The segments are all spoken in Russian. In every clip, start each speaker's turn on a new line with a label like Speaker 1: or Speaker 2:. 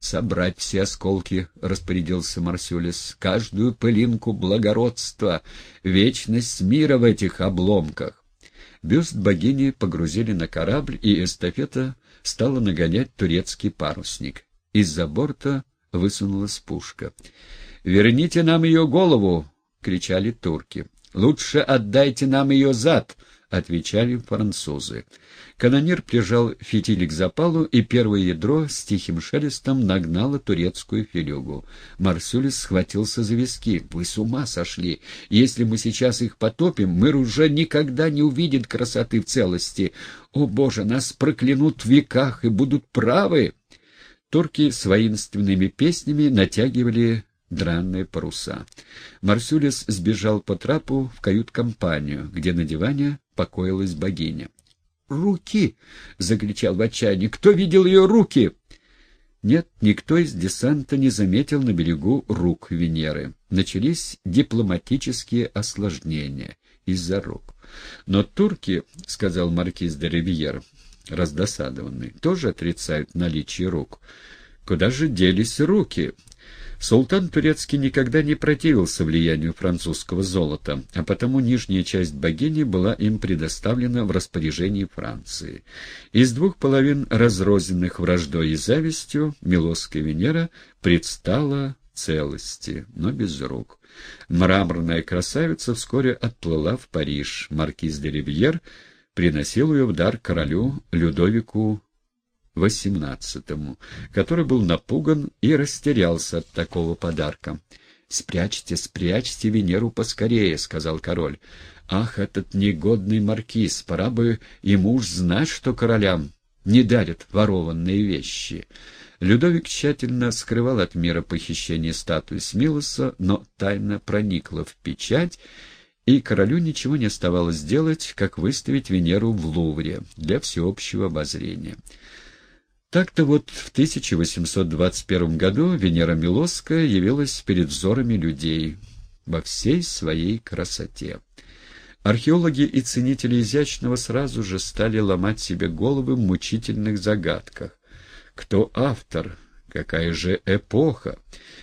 Speaker 1: «Собрать все осколки», — распорядился Марсюлис, — «каждую пылинку благородства, вечность мира в этих обломках». Бюст богини погрузили на корабль, и эстафета стала нагонять турецкий парусник. Из-за борта высунулась пушка. «Верните нам ее голову!» — кричали турки. «Лучше отдайте нам ее зад!» — отвечали французы. Канонир прижал фитиль к запалу, и первое ядро с тихим шелестом нагнало турецкую филюгу. Марсулис схватился за виски. «Вы с ума сошли! Если мы сейчас их потопим, мы уже никогда не увидим красоты в целости. О, Боже, нас проклянут в веках и будут правы!» Турки с воинственными песнями натягивали дранные паруса. Марсюлис сбежал по трапу в кают-компанию, где на диване покоилась богиня. «Руки!» — закричал в отчаянии. «Кто видел ее руки?» Нет, никто из десанта не заметил на берегу рук Венеры. Начались дипломатические осложнения из-за рук. Но турки, — сказал маркиз де Ривьер, раздосадованный, — тоже отрицают наличие рук. Куда же делись руки? Султан турецкий никогда не противился влиянию французского золота, а потому нижняя часть богини была им предоставлена в распоряжении Франции. Из двух половин разрозненных враждой и завистью Милосская Венера предстала целости, но без рук. Мраморная красавица вскоре отплыла в Париж. Маркиз де Ривьер приносил ее в дар королю Людовику XVIII, который был напуган и растерялся от такого подарка. «Спрячьте, спрячьте Венеру поскорее», — сказал король. «Ах, этот негодный маркиз! Пора бы ему уж знать, что королям не дарят ворованные вещи». Людовик тщательно скрывал от мира похищение статуи Смилоса, но тайно проникла в печать, и королю ничего не оставалось делать, как выставить Венеру в Лувре для всеобщего обозрения. Так-то вот в 1821 году Венера Милосская явилась перед взорами людей во всей своей красоте. Археологи и ценители изящного сразу же стали ломать себе головы в мучительных загадках. Кто автор? Какая же эпоха?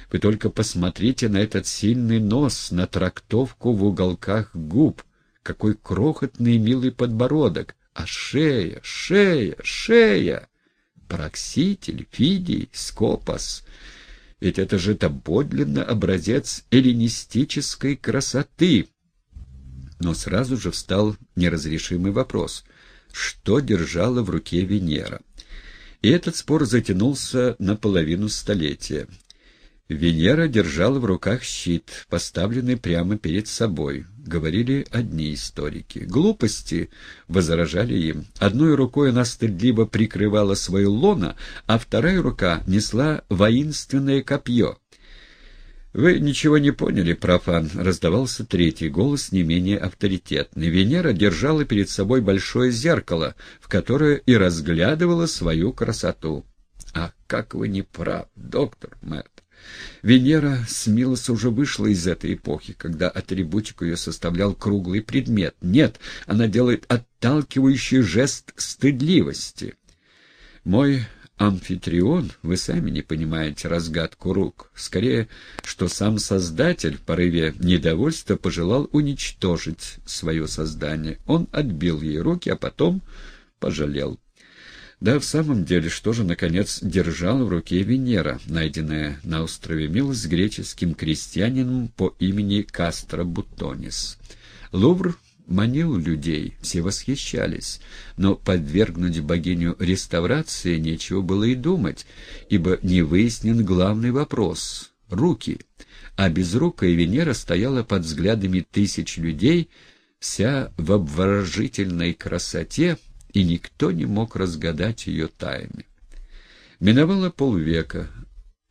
Speaker 1: Вы только посмотрите на этот сильный нос, на трактовку в уголках губ. Какой крохотный милый подбородок! А шея, шея, шея! Паракситель, Фидий, Скопос. Ведь это же это подлинно образец эллинистической красоты. Но сразу же встал неразрешимый вопрос. Что держала в руке Венера? И этот спор затянулся на половину столетия. Венера держала в руках щит, поставленный прямо перед собой. Говорили одни историки. «Глупости!» — возражали им. Одной рукой она стыдливо прикрывала свою лоно, а вторая рука несла воинственное копье. «Вы ничего не поняли, профан», — раздавался третий голос, не менее авторитетный. Венера держала перед собой большое зеркало, в которое и разглядывала свою красоту. «Ах, как вы не прав, доктор Мэтт! Венера Смилос уже вышла из этой эпохи, когда атрибутику ее составлял круглый предмет. Нет, она делает отталкивающий жест стыдливости. Мой амфитрион, вы сами не понимаете разгадку рук. Скорее, что сам Создатель в порыве недовольства пожелал уничтожить свое создание. Он отбил ей руки, а потом пожалел. Да, в самом деле, что же, наконец, держала в руке Венера, найденная на острове Милос греческим крестьянином по имени Кастро Бутонис? Лувр манил людей, все восхищались, но подвергнуть богиню реставрации нечего было и думать, ибо не выяснен главный вопрос — руки. А безрукая Венера стояла под взглядами тысяч людей, вся в обворожительной красоте, и никто не мог разгадать ее тайны. Миновало полвека.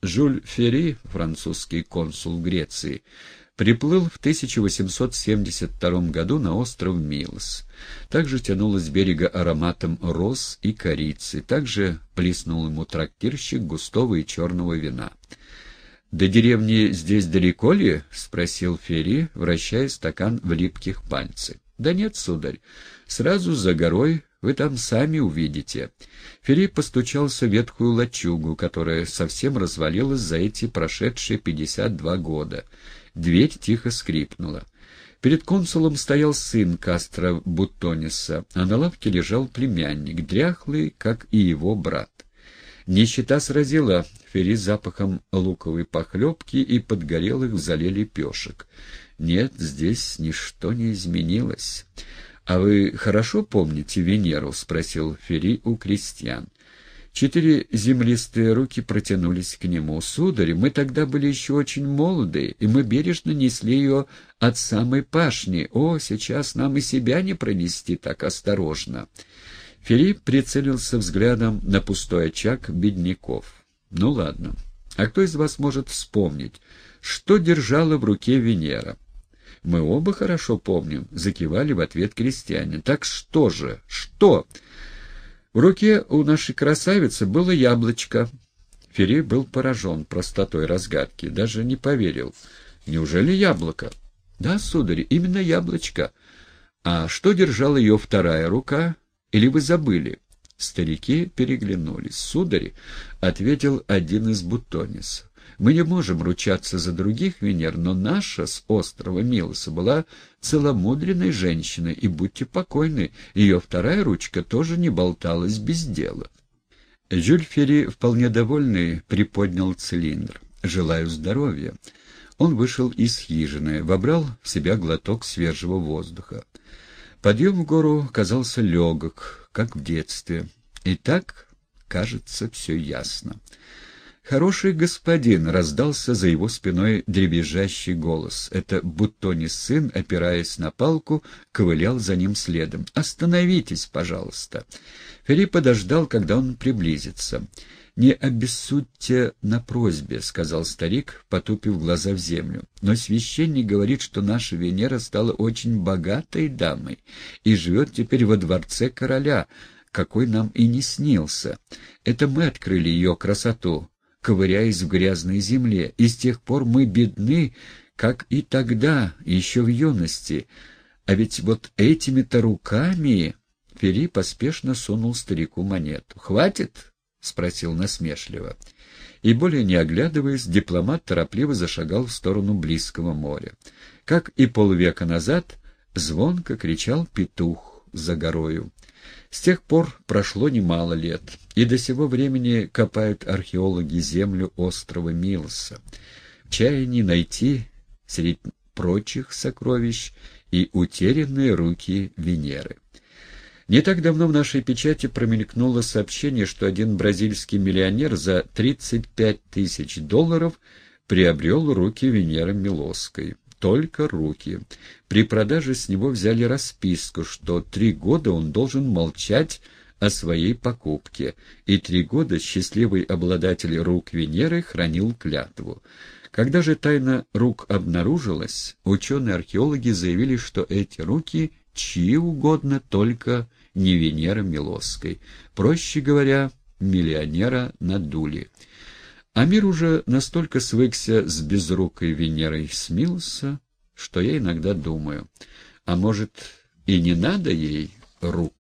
Speaker 1: Жюль Ферри, французский консул Греции, приплыл в 1872 году на остров Милос. Также тянуло с берега ароматом роз и корицы, также плеснул ему трактирщик густого и черного вина. «До деревни здесь далеко ли?» — спросил Ферри, вращая стакан в липких пальцах. «Да нет, сударь, сразу за горой Вы там сами увидите. Филипп постучался в ветхую лачугу, которая совсем развалилась за эти прошедшие пятьдесят два года. Дверь тихо скрипнула. Перед консулом стоял сын Кастро Бутониса, а на лавке лежал племянник, дряхлый, как и его брат. Нищета сразила Фери запахом луковой похлебки и подгорелых в зале. Нет, здесь ничто не изменилось. «А вы хорошо помните Венеру?» — спросил Фери у крестьян. Четыре землистые руки протянулись к нему. «Сударь, мы тогда были еще очень молоды, и мы бережно несли ее от самой пашни. О, сейчас нам и себя не пронести так осторожно!» Филипп прицелился взглядом на пустой очаг бедняков. «Ну ладно. А кто из вас может вспомнить, что держала в руке Венера?» «Мы оба хорошо помним», — закивали в ответ крестьяне. «Так что же? Что?» В руке у нашей красавицы было яблочко. Ферей был поражен простотой разгадки, даже не поверил. «Неужели яблоко?» «Да, сударь, именно яблочко. А что держала ее вторая рука? Или вы забыли?» Старики переглянулись. «Сударь», — ответил один из бутонисов. Мы не можем ручаться за других Венер, но наша с острова Милоса была целомудренной женщиной, и будьте покойны, ее вторая ручка тоже не болталась без дела. Жюль вполне довольный, приподнял цилиндр. «Желаю здоровья». Он вышел из хижины, вобрал в себя глоток свежего воздуха. Подъем в гору казался легок, как в детстве. И так, кажется, все ясно. «Хороший господин!» — раздался за его спиной дребезжащий голос. Это Буттони сын, опираясь на палку, ковылял за ним следом. «Остановитесь, пожалуйста!» Ферри подождал, когда он приблизится. «Не обессудьте на просьбе», — сказал старик, потупив глаза в землю. «Но священник говорит, что наша Венера стала очень богатой дамой и живет теперь во дворце короля, какой нам и не снился. Это мы открыли ее красоту» ковыряясь в грязной земле, и с тех пор мы бедны, как и тогда, еще в юности. А ведь вот этими-то руками...» Фери поспешно сунул старику монету. «Хватит?» — спросил насмешливо. И, более не оглядываясь, дипломат торопливо зашагал в сторону близкого моря. Как и полвека назад, звонко кричал петух за горою. С тех пор прошло немало лет, и до сего времени копают археологи землю острова Милса, в чаянии найти среди прочих сокровищ и утерянные руки Венеры. Не так давно в нашей печати промелькнуло сообщение, что один бразильский миллионер за 35 тысяч долларов приобрел руки Венеры Милосской только руки. При продаже с него взяли расписку, что три года он должен молчать о своей покупке, и три года счастливый обладатель рук Венеры хранил клятву. Когда же тайна рук обнаружилась, ученые-археологи заявили, что эти руки чьи угодно, только не Венера Милосской. Проще говоря, миллионера надули. А мир уже настолько свыкся с безрукой Венерой смился, что я иногда думаю, а может, и не надо ей рук?